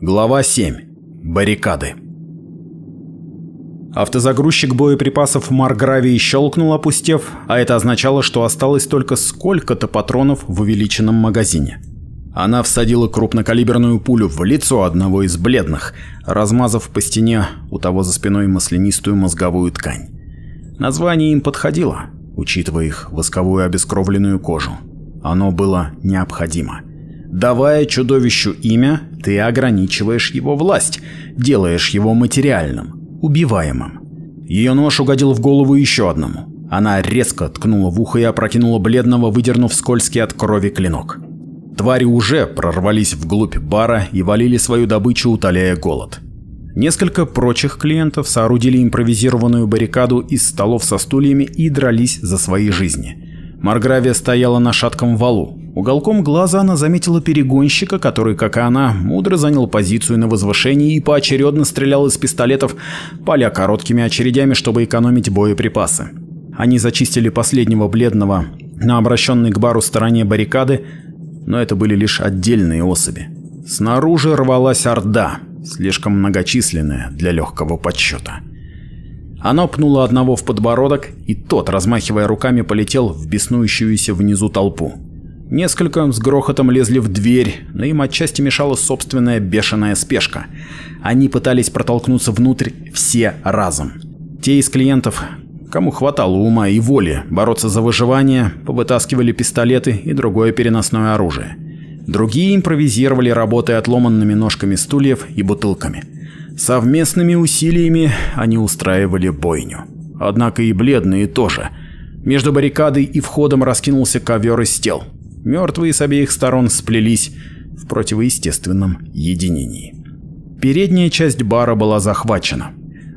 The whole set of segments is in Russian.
Глава 7. Баррикады. Автозагрузчик боеприпасов Маргравии щелкнул, опустев, а это означало, что осталось только сколько-то патронов в увеличенном магазине. Она всадила крупнокалиберную пулю в лицо одного из бледных, размазав по стене у того за спиной маслянистую мозговую ткань. Название им подходило, учитывая их восковую обескровленную кожу. Оно было необходимо. Давая чудовищу имя, ты ограничиваешь его власть, делаешь его материальным, убиваемым. Ее нож угодил в голову еще одному. Она резко ткнула в ухо и опрокинула бледного, выдернув скользкий от крови клинок. Твари уже прорвались вглубь бара и валили свою добычу, утоляя голод. Несколько прочих клиентов соорудили импровизированную баррикаду из столов со стульями и дрались за свои жизни. Маргравия стояла на шатком валу, Уголком глаза она заметила перегонщика, который, как и она, мудро занял позицию на возвышении и поочередно стрелял из пистолетов, поля короткими очередями, чтобы экономить боеприпасы. Они зачистили последнего бледного на обращенной к бару стороне баррикады, но это были лишь отдельные особи. Снаружи рвалась орда, слишком многочисленная для легкого подсчета. Она пнула одного в подбородок, и тот, размахивая руками, полетел в беснующуюся внизу толпу. Несколько с грохотом лезли в дверь, но им отчасти мешала собственная бешеная спешка. Они пытались протолкнуться внутрь все разом. Те из клиентов, кому хватало ума и воли бороться за выживание, повытаскивали пистолеты и другое переносное оружие. Другие импровизировали, работая отломанными ножками стульев и бутылками. Совместными усилиями они устраивали бойню. Однако и бледные тоже. Между баррикадой и входом раскинулся ковер из тел. Мертвые с обеих сторон сплелись в противоестественном единении. Передняя часть бара была захвачена.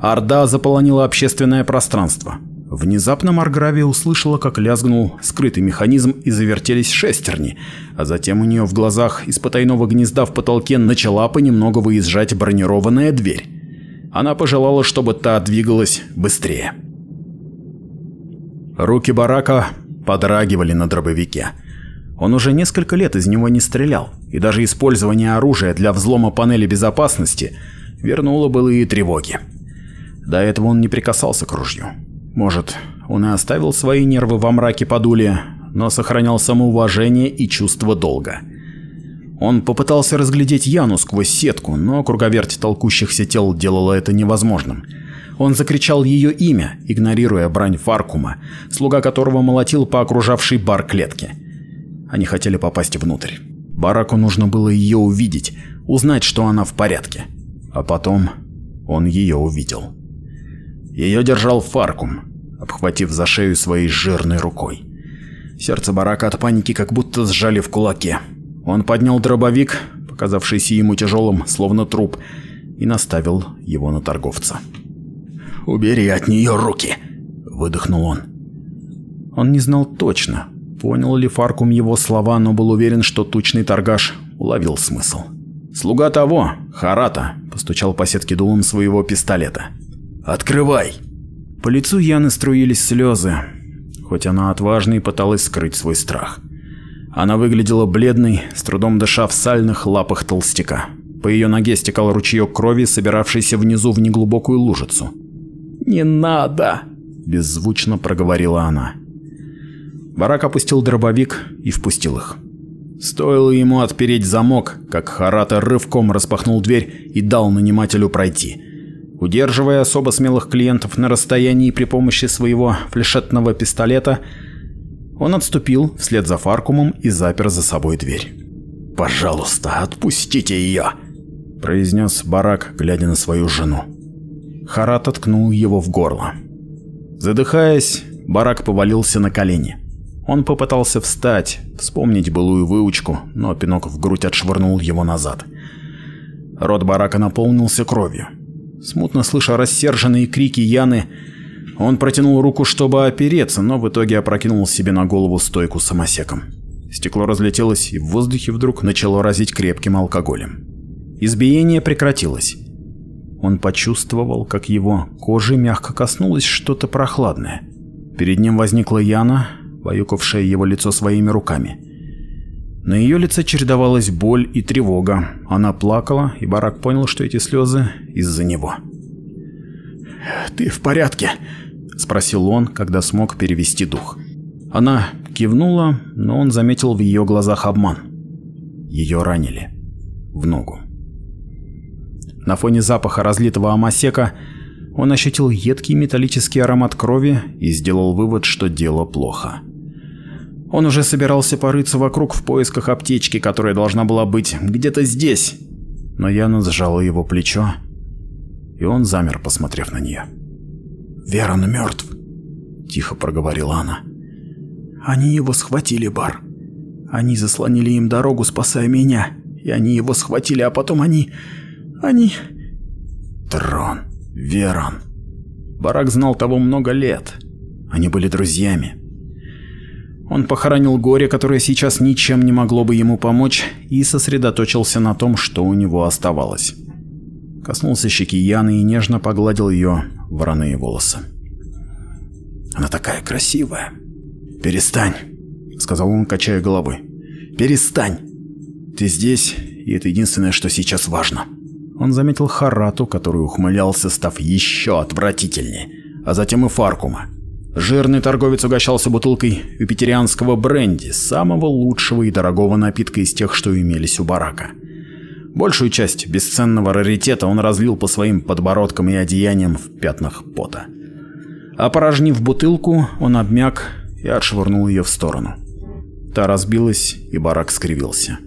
Орда заполонила общественное пространство. Внезапно Маргравия услышала, как лязгнул скрытый механизм и завертелись шестерни, а затем у нее в глазах из потайного гнезда в потолке начала понемногу выезжать бронированная дверь. Она пожелала, чтобы та двигалась быстрее. Руки барака подрагивали на дробовике. Он уже несколько лет из него не стрелял, и даже использование оружия для взлома панели безопасности вернуло былые тревоги. До этого он не прикасался к ружью. Может, он и оставил свои нервы во мраке подули, но сохранял самоуважение и чувство долга. Он попытался разглядеть Яну сквозь сетку, но круговерть толкущихся тел делала это невозможным. Он закричал ее имя, игнорируя брань Фаркума, слуга которого молотил по окружавшей бар клетке. Они хотели попасть внутрь. Бараку нужно было ее увидеть, узнать, что она в порядке. А потом он ее увидел. Ее держал Фаркум, обхватив за шею своей жирной рукой. Сердце Барака от паники как будто сжали в кулаке. Он поднял дробовик, показавшийся ему тяжелым, словно труп, и наставил его на торговца. «Убери от нее руки!» – выдохнул он. Он не знал точно, Понял ли Фаркум его слова, но был уверен, что тучный торгаш уловил смысл. «Слуга того, Харата», – постучал по сетке дулом своего пистолета. «Открывай!» По лицу Яны струились слезы, хоть она отважно и пыталась скрыть свой страх. Она выглядела бледной, с трудом дыша в сальных лапах толстяка. По ее ноге стекал ручеек крови, собиравшийся внизу в неглубокую лужицу. «Не надо!» – беззвучно проговорила она. Барак опустил дробовик и впустил их. Стоило ему отпереть замок, как Харата рывком распахнул дверь и дал нанимателю пройти. Удерживая особо смелых клиентов на расстоянии при помощи своего флешетного пистолета, он отступил вслед за Фаркумом и запер за собой дверь. «Пожалуйста, отпустите ее!» – произнес Барак, глядя на свою жену. Харат откнул его в горло. Задыхаясь, Барак повалился на колени. Он попытался встать, вспомнить былую выучку, но пинок в грудь отшвырнул его назад. Рот барака наполнился кровью. Смутно слыша рассерженные крики Яны, он протянул руку, чтобы опереться, но в итоге опрокинул себе на голову стойку самосеком. Стекло разлетелось, и в воздухе вдруг начало разить крепким алкоголем. Избиение прекратилось. Он почувствовал, как его кожи мягко коснулось что-то прохладное. Перед ним возникла Яна, баюкавшая его лицо своими руками. На ее лице чередовалась боль и тревога. Она плакала, и Барак понял, что эти слезы из-за него. «Ты в порядке?» – спросил он, когда смог перевести дух. Она кивнула, но он заметил в ее глазах обман. Ее ранили. В ногу. На фоне запаха разлитого амасека он ощутил едкий металлический аромат крови и сделал вывод, что дело плохо. Он уже собирался порыться вокруг в поисках аптечки, которая должна была быть где-то здесь. Но Яна сжала его плечо, и он замер, посмотрев на нее. «Верон мертв», – тихо проговорила она. «Они его схватили, Бар. Они заслонили им дорогу, спасая меня, и они его схватили, а потом они... они...» «Трон, Верон». Барак знал того много лет. Они были друзьями, он похоронил горе, которое сейчас ничем не могло бы ему помочь, и сосредоточился на том, что у него оставалось. Коснулся щеки Яны и нежно погладил ее вороные волосы. «Она такая красивая!» «Перестань!» — сказал он, качая головой. «Перестань! Ты здесь, и это единственное, что сейчас важно!» Он заметил Харату, который ухмылялся, став еще отвратительнее, а затем и Фаркума, Жирный торговец угощался бутылкой вегетарианского бренди, самого лучшего и дорогого напитка из тех, что имелись у барака. Большую часть бесценного раритета он разлил по своим подбородкам и одеяниям в пятнах пота. Опорожнив бутылку, он обмяк и отшвырнул ее в сторону. Та разбилась, и барак скривился.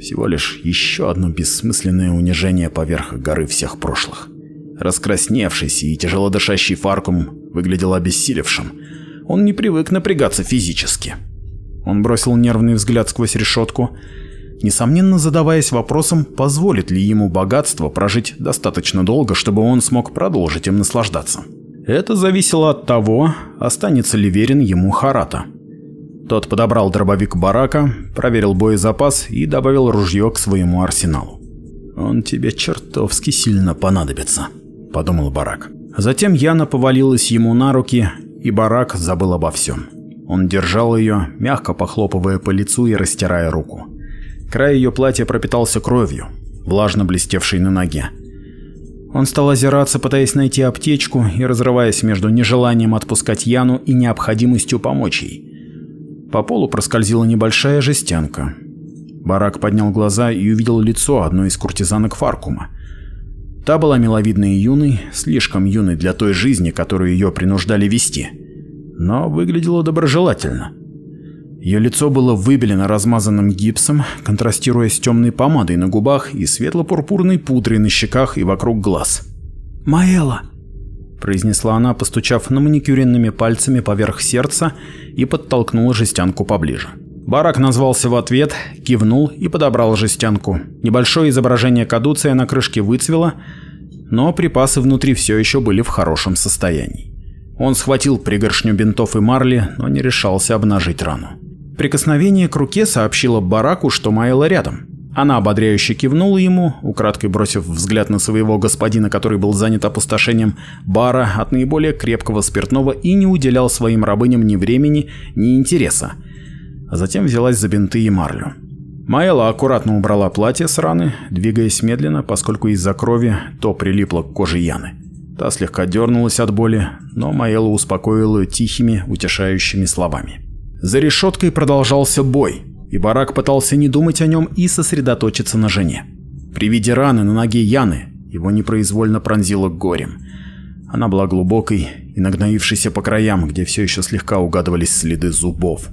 Всего лишь еще одно бессмысленное унижение поверх горы всех прошлых раскрасневшийся и тяжело дышащий Фаркум выглядел обессилевшим. Он не привык напрягаться физически. Он бросил нервный взгляд сквозь решетку, несомненно задаваясь вопросом, позволит ли ему богатство прожить достаточно долго, чтобы он смог продолжить им наслаждаться. Это зависело от того, останется ли верен ему Харата. Тот подобрал дробовик барака, проверил боезапас и добавил ружье к своему арсеналу. «Он тебе чертовски сильно понадобится». – подумал Барак. Затем Яна повалилась ему на руки, и Барак забыл обо всем. Он держал ее, мягко похлопывая по лицу и растирая руку. Край ее платья пропитался кровью, влажно блестевшей на ноге. Он стал озираться, пытаясь найти аптечку и разрываясь между нежеланием отпускать Яну и необходимостью помочь ей. По полу проскользила небольшая жестянка. Барак поднял глаза и увидел лицо одной из куртизанок Фаркума. Та была миловидной и юной, слишком юной для той жизни, которую ее принуждали вести, но выглядела доброжелательно. Ее лицо было выбелено размазанным гипсом, контрастируя с темной помадой на губах и светло-пурпурной пудрой на щеках и вокруг глаз. «Маэла!» – произнесла она, постучав на маникюренными пальцами поверх сердца и подтолкнула жестянку поближе. Барак назвался в ответ, кивнул и подобрал жестянку. Небольшое изображение кадуция на крышке выцвело, но припасы внутри все еще были в хорошем состоянии. Он схватил пригоршню бинтов и марли, но не решался обнажить рану. Прикосновение к руке сообщило Бараку, что Майла рядом. Она ободряюще кивнула ему, украдкой бросив взгляд на своего господина, который был занят опустошением бара от наиболее крепкого спиртного и не уделял своим рабыням ни времени, ни интереса – а затем взялась за бинты и марлю. Майла аккуратно убрала платье с раны, двигаясь медленно, поскольку из-за крови то прилипло к коже Яны. Та слегка дернулась от боли, но Майла успокоила ее тихими, утешающими словами. За решеткой продолжался бой, и Барак пытался не думать о нем и сосредоточиться на жене. При виде раны на ноге Яны его непроизвольно пронзило горем. Она была глубокой и нагноившейся по краям, где все еще слегка угадывались следы зубов.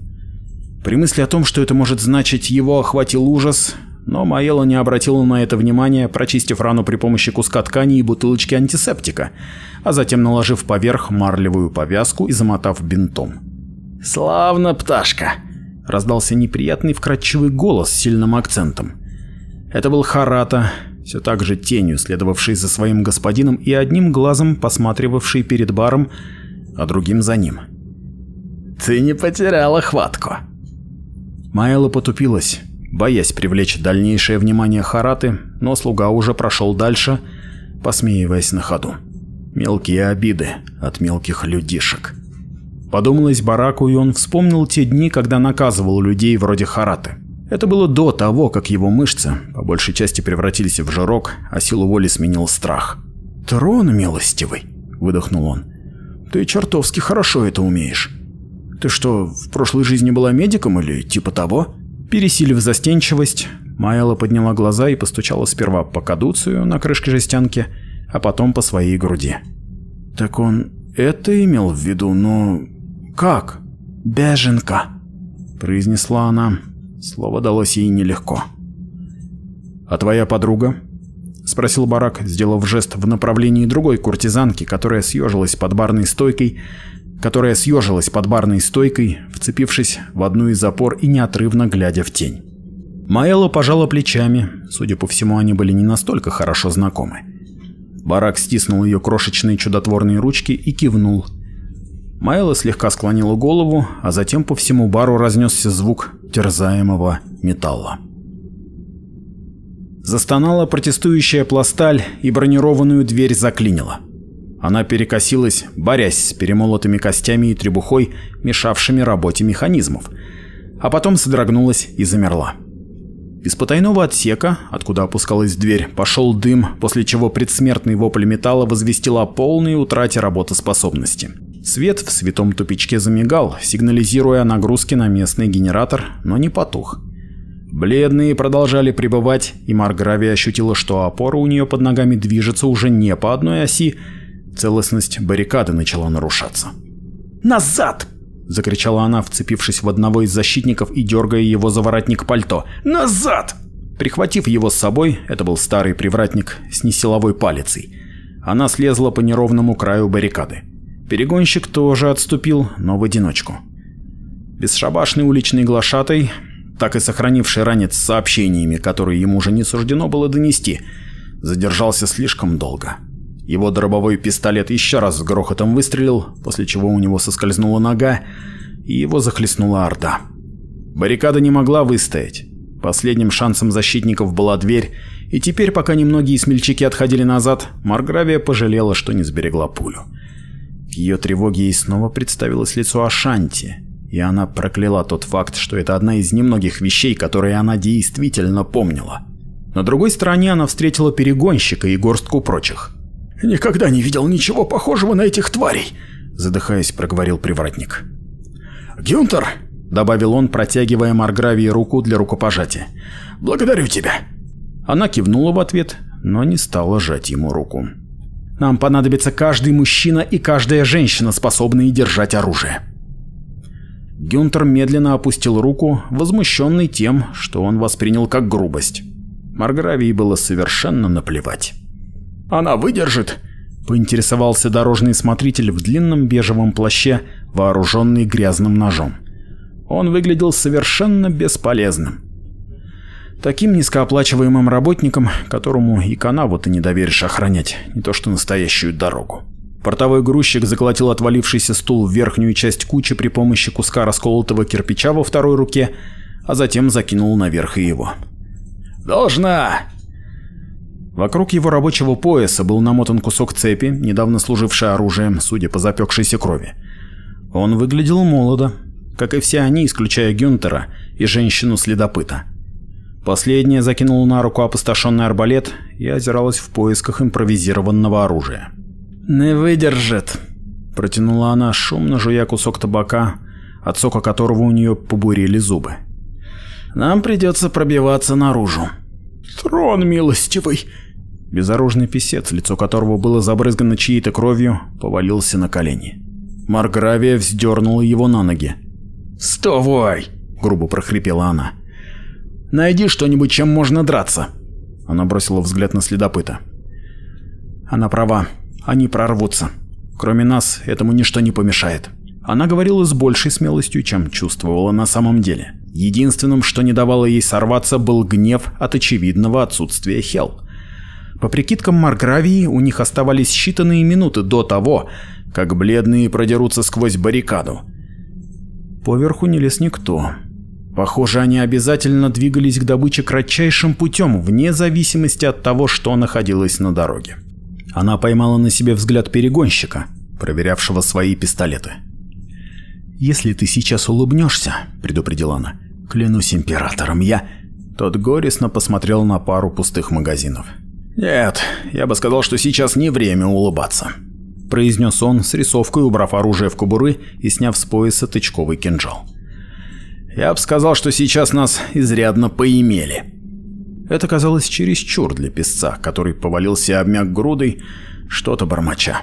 При мысли о том, что это может значить, его охватил ужас, но Маэла не обратила на это внимания, прочистив рану при помощи куска ткани и бутылочки антисептика, а затем наложив поверх марлевую повязку и замотав бинтом. «Славно, пташка!» — раздался неприятный вкрадчивый голос с сильным акцентом. Это был Харата, все так же тенью, следовавший за своим господином и одним глазом посматривавший перед баром, а другим за ним. «Ты не потеряла хватку!» Майла потупилась, боясь привлечь дальнейшее внимание Хараты, но слуга уже прошел дальше, посмеиваясь на ходу. Мелкие обиды от мелких людишек. Подумалось Бараку, и он вспомнил те дни, когда наказывал людей вроде Хараты. Это было до того, как его мышцы, по большей части, превратились в жирок, а силу воли сменил страх. «Трон милостивый!» – выдохнул он. «Ты чертовски хорошо это умеешь. Ты что, в прошлой жизни была медиком или типа того? Пересилив застенчивость, Майла подняла глаза и постучала сперва по кадуцию на крышке жестянки, а потом по своей груди. Так он это имел в виду, но... Как? Беженка, произнесла она. Слово далось ей нелегко. А твоя подруга? — спросил Барак, сделав жест в направлении другой куртизанки, которая съежилась под барной стойкой, которая съежилась под барной стойкой, вцепившись в одну из опор и неотрывно глядя в тень. Маэла пожала плечами, судя по всему, они были не настолько хорошо знакомы. Барак стиснул ее крошечные чудотворные ручки и кивнул. Маэла слегка склонила голову, а затем по всему бару разнесся звук терзаемого металла. Застонала протестующая пласталь и бронированную дверь заклинила. Она перекосилась, борясь с перемолотыми костями и требухой, мешавшими работе механизмов, а потом содрогнулась и замерла. Из потайного отсека, откуда опускалась дверь, пошел дым, после чего предсмертный вопль металла возвестила о полной утрате работоспособности. Свет в святом тупичке замигал, сигнализируя о нагрузке на местный генератор, но не потух. Бледные продолжали пребывать, и Маргравия ощутила, что опора у нее под ногами движется уже не по одной оси, Целостность баррикады начала нарушаться. «Назад!» — закричала она, вцепившись в одного из защитников и дергая его за воротник пальто. «Назад!» Прихватив его с собой, это был старый привратник с несиловой палицей, она слезла по неровному краю баррикады. Перегонщик тоже отступил, но в одиночку. Бесшабашный уличный глашатай, так и сохранивший ранец с сообщениями, которые ему уже не суждено было донести, задержался слишком долго. Его дробовой пистолет еще раз с грохотом выстрелил, после чего у него соскользнула нога, и его захлестнула орда. Баррикада не могла выстоять. Последним шансом защитников была дверь, и теперь, пока немногие смельчаки отходили назад, Маргравия пожалела, что не сберегла пулю. К ее тревоге ей снова представилось лицо Ашанти, и она прокляла тот факт, что это одна из немногих вещей, которые она действительно помнила. На другой стороне она встретила перегонщика и горстку прочих. «Никогда не видел ничего похожего на этих тварей», — задыхаясь, проговорил привратник. «Гюнтер», — добавил он, протягивая Маргравии руку для рукопожатия, — «благодарю тебя». Она кивнула в ответ, но не стала жать ему руку. «Нам понадобится каждый мужчина и каждая женщина, способные держать оружие». Гюнтер медленно опустил руку, возмущенный тем, что он воспринял как грубость. Маргравии было совершенно наплевать. Она выдержит?» — поинтересовался дорожный смотритель в длинном бежевом плаще, вооруженный грязным ножом. Он выглядел совершенно бесполезным. Таким низкооплачиваемым работником, которому и канаву-то не доверишь охранять, не то что настоящую дорогу. Портовой грузчик заколотил отвалившийся стул в верхнюю часть кучи при помощи куска расколотого кирпича во второй руке, а затем закинул наверх и его. «Должна!» Вокруг его рабочего пояса был намотан кусок цепи, недавно служивший оружием, судя по запекшейся крови. Он выглядел молодо, как и все они, исключая Гюнтера и женщину-следопыта. Последняя закинула на руку опустошенный арбалет и озиралась в поисках импровизированного оружия. «Не выдержит», — протянула она, шумно жуя кусок табака, от сока которого у нее побурили зубы. «Нам придется пробиваться наружу». «Трон милостивый!» Безоружный писец, лицо которого было забрызгано чьей-то кровью, повалился на колени. Маргравия вздернула его на ноги. «Вставай!» – грубо прохрипела она. «Найди что-нибудь, чем можно драться!» Она бросила взгляд на следопыта. «Она права. Они прорвутся. Кроме нас, этому ничто не помешает». Она говорила с большей смелостью, чем чувствовала на самом деле. Единственным, что не давало ей сорваться, был гнев от очевидного отсутствия Хелл. По прикидкам Маргравии, у них оставались считанные минуты до того, как бледные продерутся сквозь баррикаду. Поверху не лез никто. Похоже, они обязательно двигались к добыче кратчайшим путем, вне зависимости от того, что находилось на дороге. Она поймала на себе взгляд перегонщика, проверявшего свои пистолеты. «Если ты сейчас улыбнешься», — предупредила она, — «клянусь императором, я...» Тот горестно посмотрел на пару пустых магазинов. «Нет, я бы сказал, что сейчас не время улыбаться», – произнес он с рисовкой, убрав оружие в кобуры и сняв с пояса тычковый кинжал. «Я бы сказал, что сейчас нас изрядно поимели». Это казалось чересчур для песца, который повалился и обмяк грудой, что-то бормоча.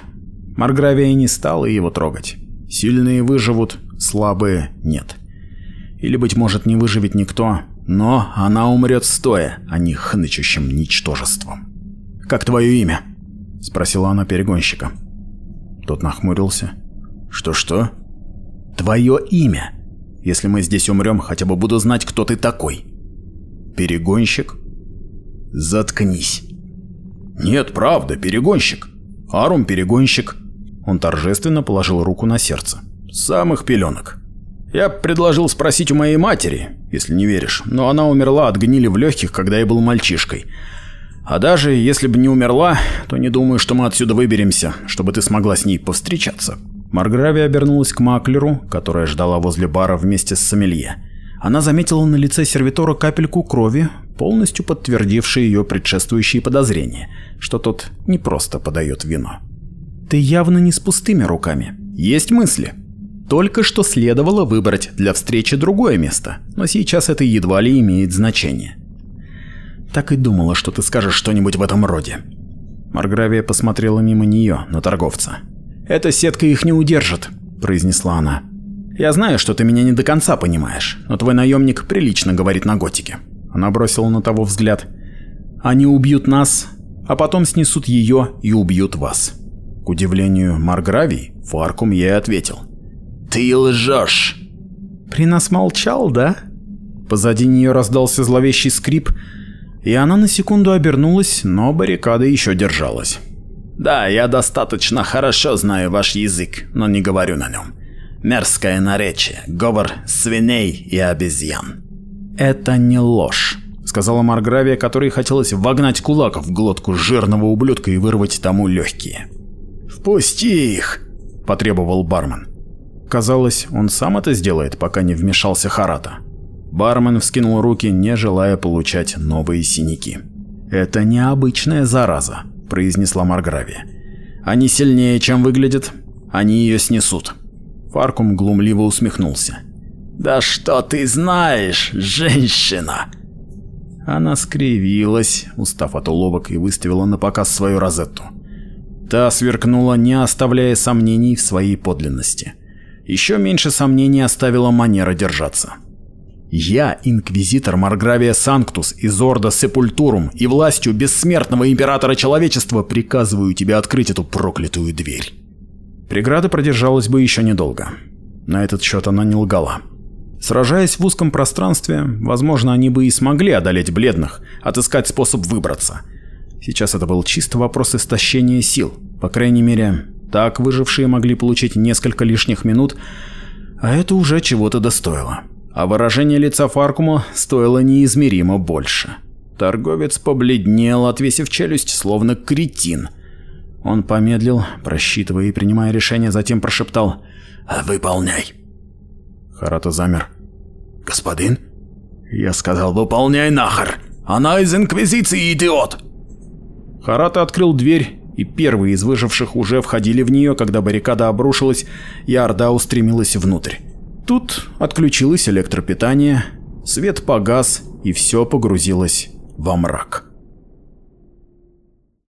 Маргравия не стала его трогать. Сильные выживут, слабые – нет. Или, быть может, не выживет никто, но она умрет стоя, а не хнычущим ничтожеством. «Как твое имя?» – спросила она перегонщика. Тот нахмурился. «Что-что?» «Твое имя. Если мы здесь умрем, хотя бы буду знать, кто ты такой». «Перегонщик?» «Заткнись». «Нет, правда, перегонщик. Арум – перегонщик». Он торжественно положил руку на сердце. Самых пеленок». Я предложил спросить у моей матери, если не веришь, но она умерла от гнили в легких, когда я был мальчишкой. А даже если бы не умерла, то не думаю, что мы отсюда выберемся, чтобы ты смогла с ней повстречаться. Марграви обернулась к маклеру, которая ждала возле бара вместе с сомелье. Она заметила на лице сервитора капельку крови, полностью подтвердившие ее предшествующие подозрения, что тот не просто подает вино. «Ты явно не с пустыми руками. Есть мысли. Только что следовало выбрать для встречи другое место, но сейчас это едва ли имеет значение. Так и думала, что ты скажешь что-нибудь в этом роде. Маргравия посмотрела мимо нее, на торговца. «Эта сетка их не удержит», – произнесла она. «Я знаю, что ты меня не до конца понимаешь, но твой наемник прилично говорит на готике». Она бросила на того взгляд. «Они убьют нас, а потом снесут ее и убьют вас». К удивлению Маргравий, Фаркум ей ответил. «Ты лжешь!» «При нас молчал, да?» Позади нее раздался зловещий скрип, и она на секунду обернулась, но баррикада еще держалась. «Да, я достаточно хорошо знаю ваш язык, но не говорю на нем. Мерзкое наречие, говор свиней и обезьян». «Это не ложь», — сказала Маргравия, которой хотелось вогнать кулак в глотку жирного ублюдка и вырвать тому легкие. «Впусти их!» — потребовал бармен. Казалось, он сам это сделает, пока не вмешался Харата. Бармен вскинул руки, не желая получать новые синяки. «Это необычная зараза», – произнесла Марграви. «Они сильнее, чем выглядят. Они ее снесут». Фаркум глумливо усмехнулся. «Да что ты знаешь, женщина!» Она скривилась, устав от уловок, и выставила на показ свою розетту. Та сверкнула, не оставляя сомнений в своей подлинности. Еще меньше сомнений оставила манера держаться. Я инквизитор Маргравия Санктус из Орда Сепультурум и властью бессмертного императора человечества приказываю тебе открыть эту проклятую дверь. Преграда продержалась бы еще недолго. На этот счет она не лгала. Сражаясь в узком пространстве, возможно, они бы и смогли одолеть бледных, отыскать способ выбраться. Сейчас это был чисто вопрос истощения сил. По крайней мере, так выжившие могли получить несколько лишних минут, а это уже чего-то достоило а выражение лица Фаркума стоило неизмеримо больше. Торговец побледнел, отвесив челюсть, словно кретин. Он помедлил, просчитывая и принимая решение, затем прошептал «Выполняй». Харата замер. «Господин?» Я сказал «Выполняй нахер! Она из Инквизиции, идиот!» Харата открыл дверь, и первые из выживших уже входили в нее, когда баррикада обрушилась, и Орда устремилась внутрь. Тут отключилось электропитание, свет погас и все погрузилось во мрак.